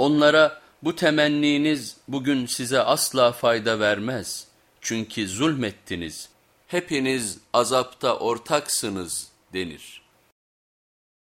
Onlara bu temenniniz bugün size asla fayda vermez. Çünkü zulmettiniz. Hepiniz azapta ortaksınız denir.